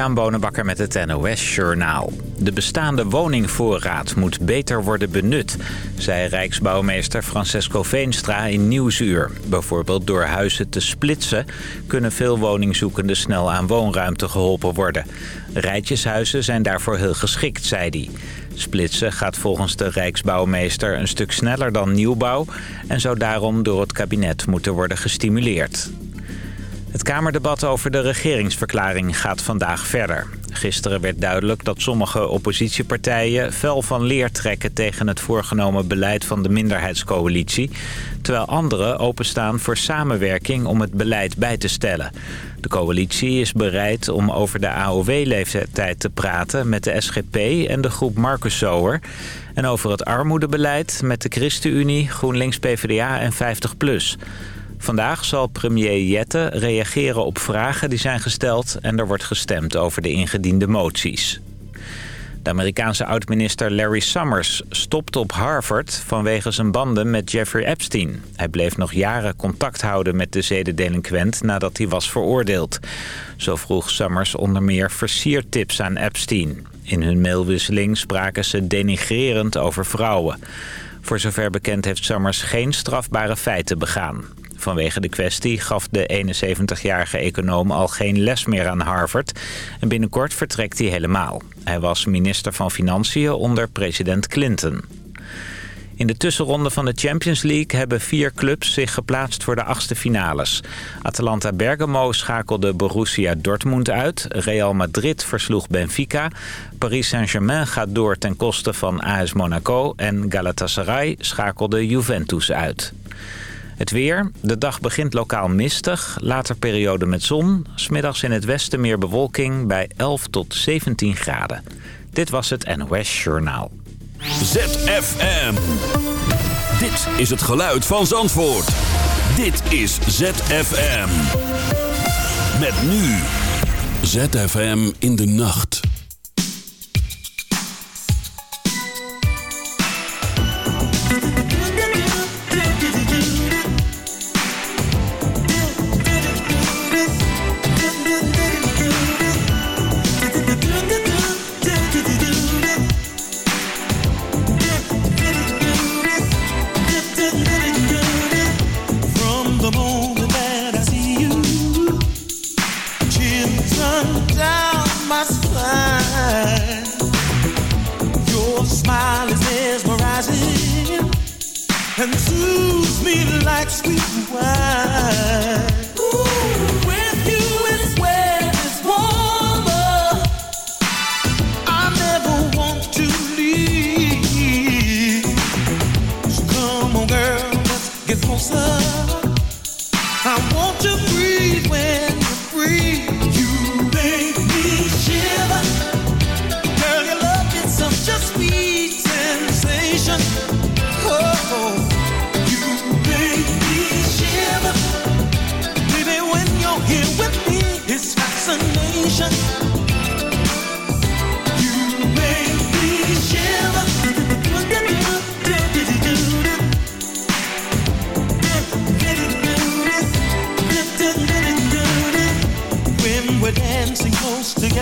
Jan Bonenbakker met het NOS Journaal. De bestaande woningvoorraad moet beter worden benut, zei Rijksbouwmeester Francesco Veenstra in Nieuwsuur. Bijvoorbeeld door huizen te splitsen kunnen veel woningzoekenden snel aan woonruimte geholpen worden. Rijtjeshuizen zijn daarvoor heel geschikt, zei hij. Splitsen gaat volgens de Rijksbouwmeester een stuk sneller dan nieuwbouw... en zou daarom door het kabinet moeten worden gestimuleerd. Het Kamerdebat over de regeringsverklaring gaat vandaag verder. Gisteren werd duidelijk dat sommige oppositiepartijen fel van leer trekken tegen het voorgenomen beleid van de minderheidscoalitie, terwijl anderen openstaan voor samenwerking om het beleid bij te stellen. De coalitie is bereid om over de AOW-leeftijd te praten met de SGP en de groep Marcus Zoer en over het armoedebeleid met de ChristenUnie, GroenLinks PvdA en 50PLUS. Vandaag zal premier Jette reageren op vragen die zijn gesteld... en er wordt gestemd over de ingediende moties. De Amerikaanse oud-minister Larry Summers stopt op Harvard vanwege zijn banden met Jeffrey Epstein. Hij bleef nog jaren contact houden met de zedendelinquent nadat hij was veroordeeld. Zo vroeg Summers onder meer versiertips aan Epstein. In hun mailwisseling spraken ze denigrerend over vrouwen. Voor zover bekend heeft Summers geen strafbare feiten begaan. Vanwege de kwestie gaf de 71-jarige econoom al geen les meer aan Harvard. En binnenkort vertrekt hij helemaal. Hij was minister van Financiën onder president Clinton. In de tussenronde van de Champions League hebben vier clubs zich geplaatst voor de achtste finales. Atalanta Bergamo schakelde Borussia Dortmund uit. Real Madrid versloeg Benfica. Paris Saint-Germain gaat door ten koste van AS Monaco. En Galatasaray schakelde Juventus uit. Het weer. De dag begint lokaal mistig. Later periode met zon. Smiddags in het westen meer bewolking bij 11 tot 17 graden. Dit was het NOS Journaal. ZFM. Dit is het geluid van Zandvoort. Dit is ZFM. Met nu. ZFM in de nacht.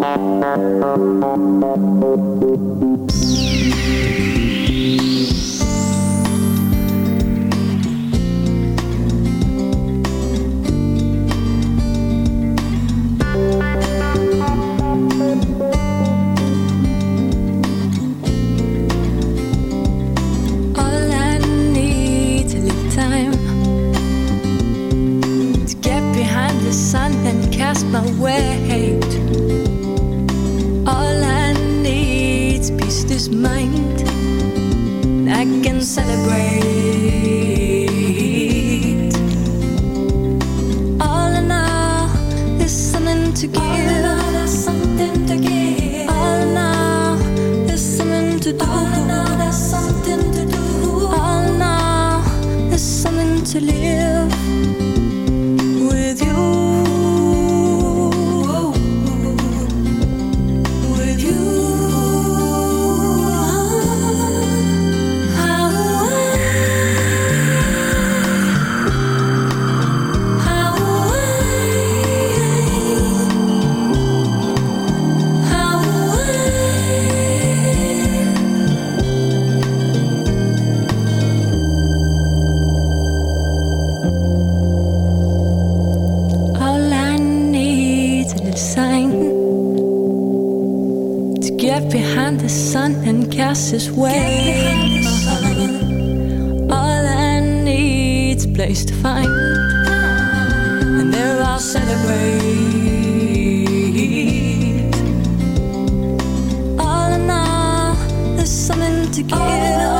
Thank you. celebrate. fastest way. All I need's a place to find, and there I'll celebrate. All in all, there's something to give.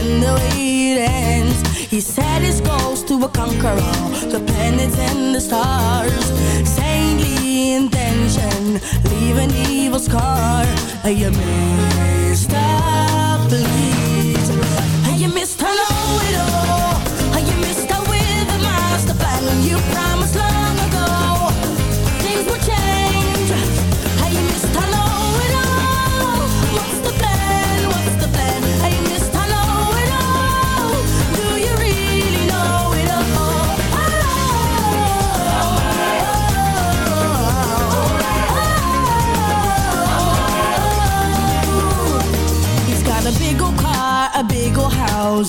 a man.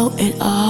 know it all.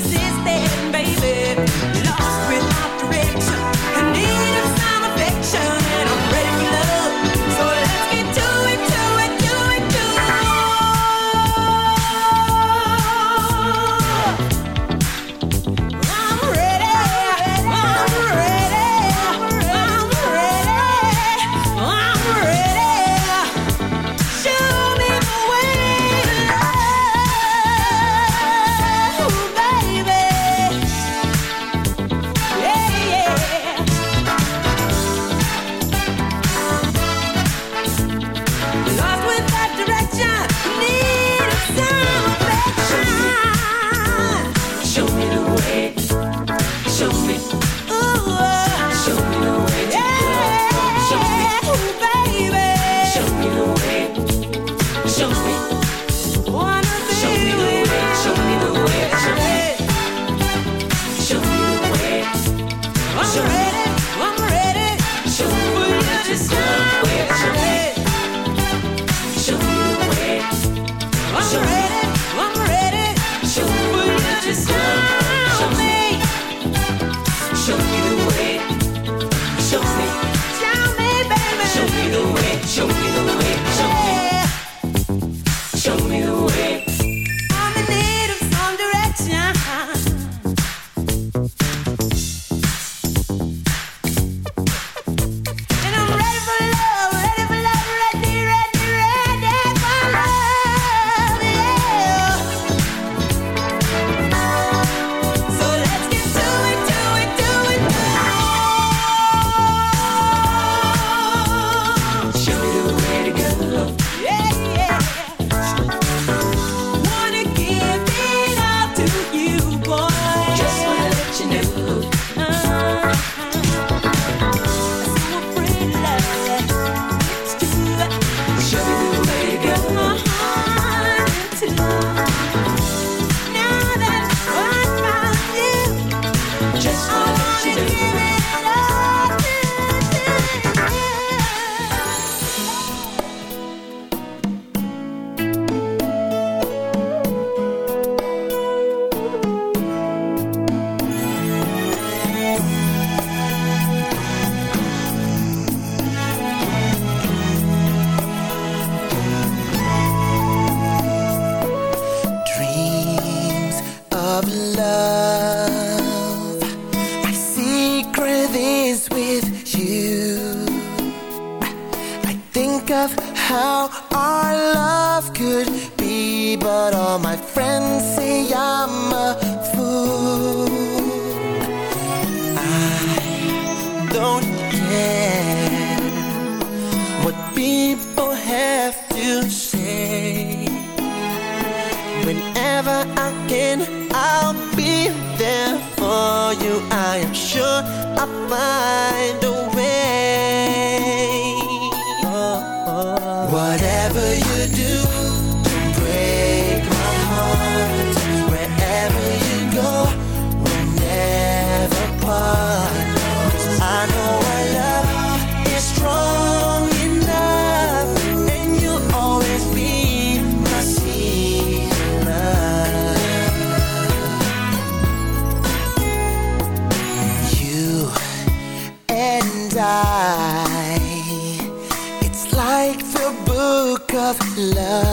persiste. love, love.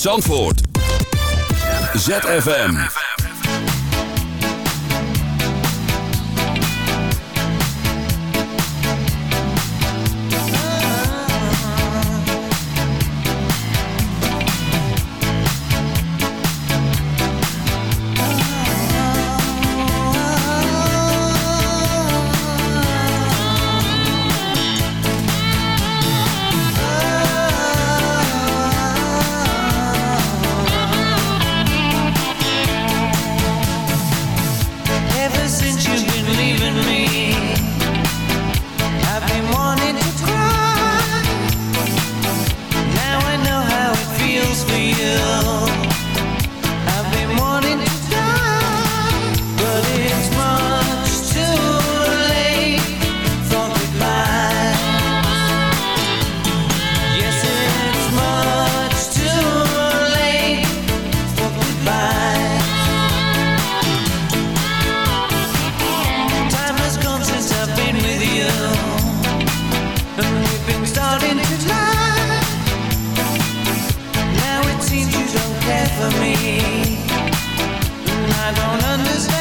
Zandvoort. ZFM. for me. I don't understand.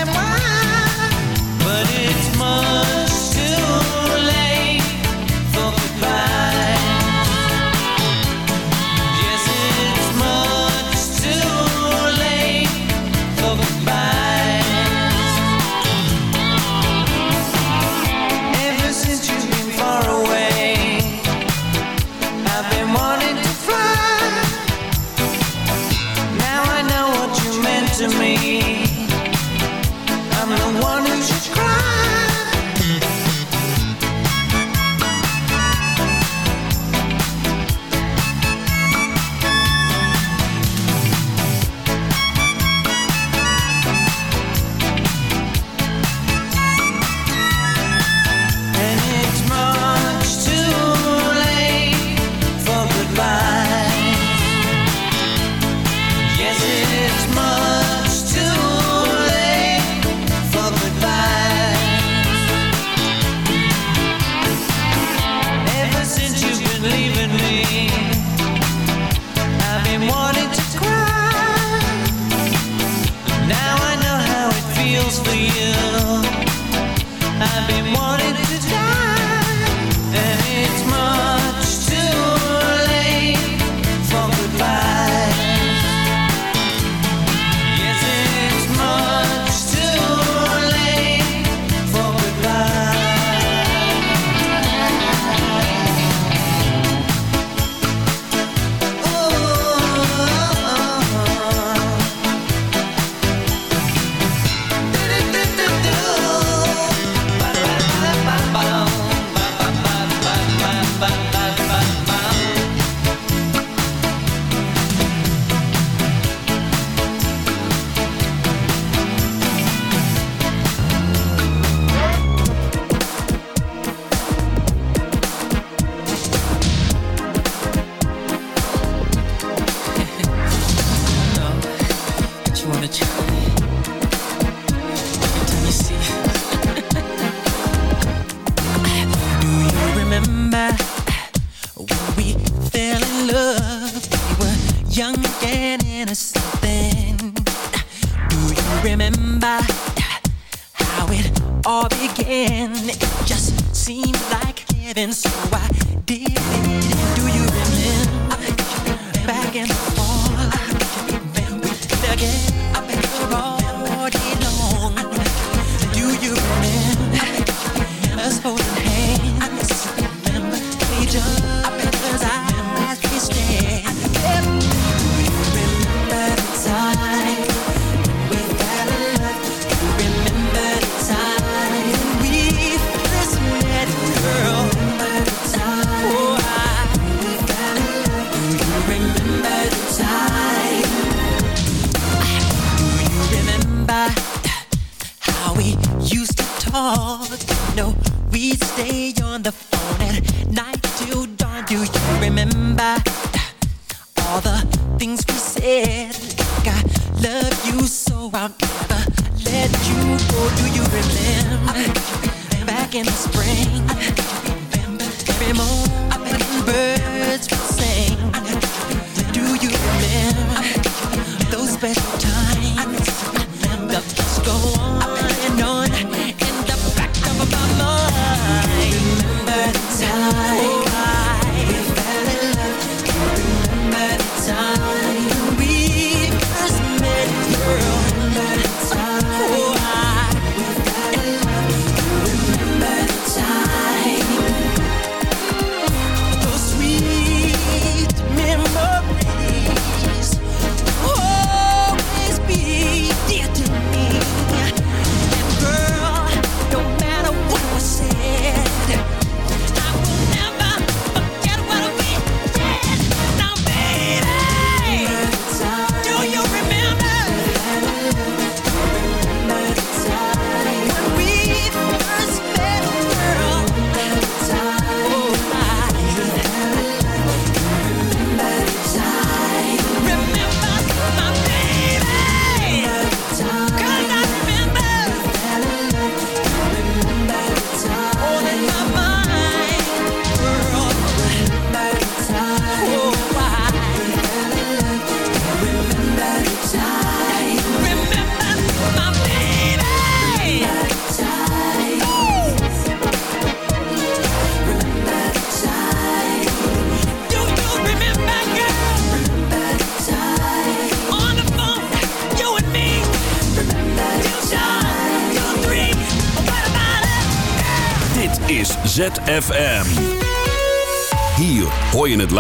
better